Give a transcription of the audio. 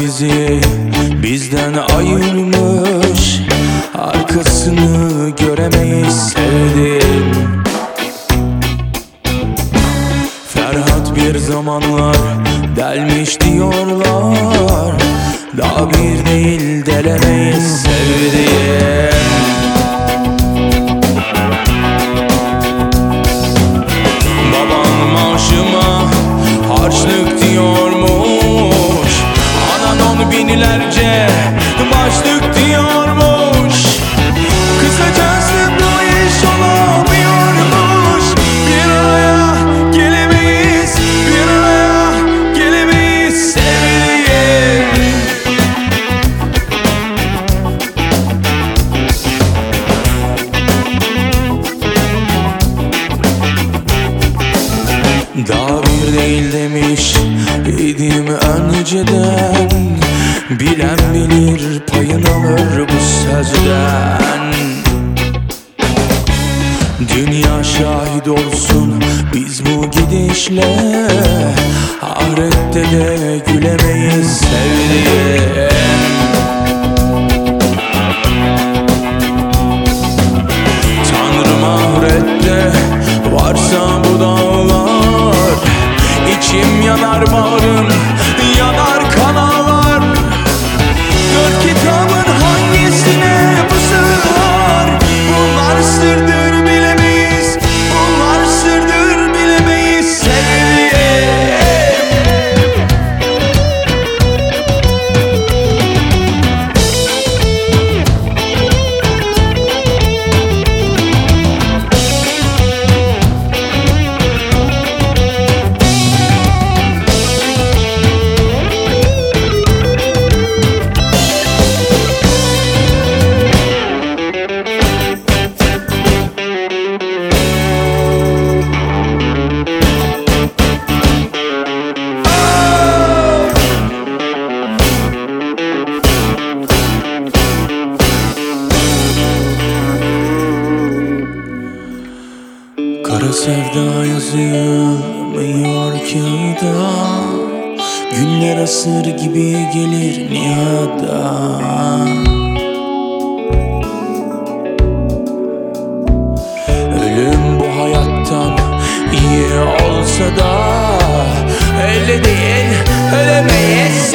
bizi bizden ayırmış. Arkasını göremeyiz sevdim. Ferhat bir zamanlar delmiş diyorlar. Daha bir değil delemeyiz Daha bir değil demiş idim önceden. Bilen bilir payın alır bu sözden. Dünya şahit olsun biz bu gidişle. Ahirette de gülemeyiz sevdiğim fermanım Kara sevda yazılmıyor kağıda Günler asır gibi gelir nihada Ölüm bu hayattan iyi olsa da Öyle değil ölemeyiz